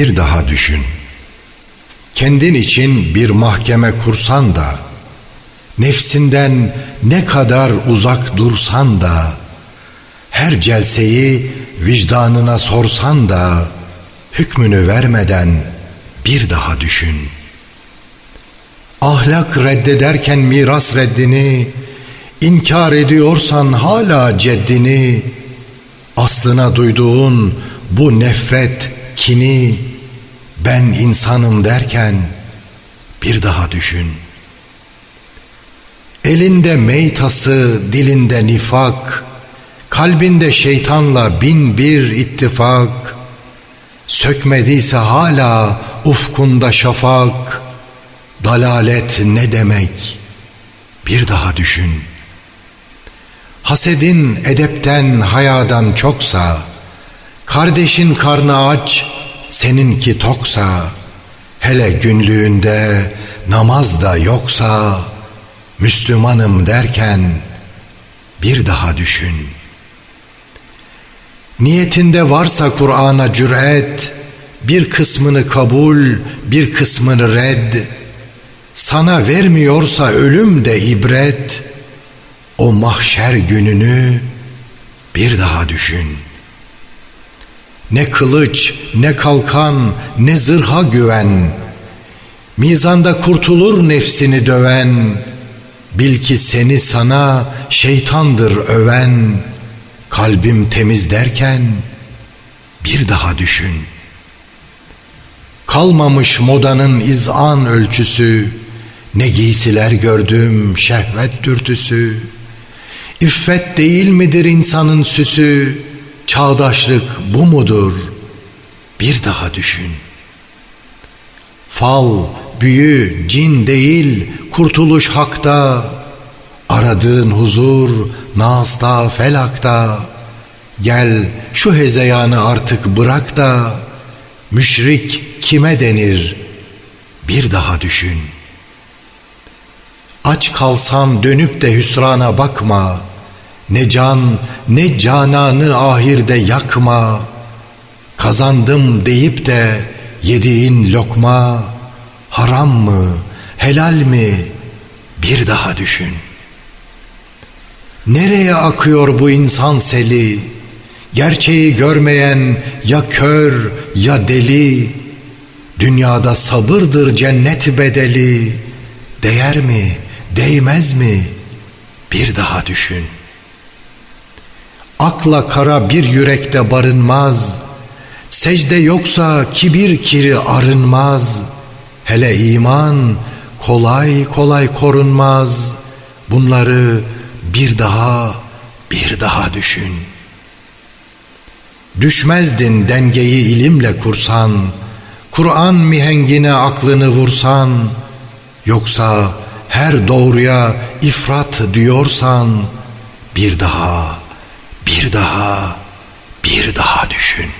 Bir daha düşün. Kendin için bir mahkeme kursan da, nefsinden ne kadar uzak dursan da, her celseyi vicdanına sorsan da, hükmünü vermeden bir daha düşün. Ahlak reddederken miras reddini, inkar ediyorsan hala ceddini, aslına duyduğun bu nefret, kini, ben insanım derken bir daha düşün. Elinde meytası, dilinde nifak, kalbinde şeytanla bin bir ittifak, sökmediyse hala ufkunda şafak, dalalet ne demek bir daha düşün. Hasedin edepten hayadan çoksa, kardeşin karnı aç, seninki toksa, hele günlüğünde namaz da yoksa, Müslümanım derken bir daha düşün. Niyetinde varsa Kur'an'a cüret, bir kısmını kabul, bir kısmını red, sana vermiyorsa ölüm de ibret, o mahşer gününü bir daha düşün.'' Ne kılıç, ne kalkan, ne zırha güven. Mizanda kurtulur nefsini döven. Bil ki seni sana şeytandır öven. Kalbim temiz derken bir daha düşün. Kalmamış modanın izan ölçüsü. Ne giysiler gördüm şehvet dürtüsü. İffet değil midir insanın süsü? Çağdaşlık bu mudur? Bir daha düşün. Fal, büyü, cin değil, kurtuluş hakta. Aradığın huzur, nazda, felakta. Gel şu hezeyanı artık bırak da, müşrik kime denir? Bir daha düşün. Aç kalsan dönüp de hüsrana bakma.'' Ne can ne cananı ahirde yakma. Kazandım deyip de yediğin lokma Haram mı helal mi? Bir daha düşün. Nereye akıyor bu insan seli? Gerçeği görmeyen ya kör ya deli? Dünyada sabırdır cennet bedeli. Değer mi değmez mi? Bir daha düşün.'' Akla kara bir yürekte barınmaz. Secde yoksa kibir kiri arınmaz. Hele iman kolay kolay korunmaz. Bunları bir daha bir daha düşün. Düşmezdin dengeyi ilimle kursan, Kur'an mihengine aklını vursan, yoksa her doğruya ifrat diyorsan, bir daha bir daha, bir daha düşün.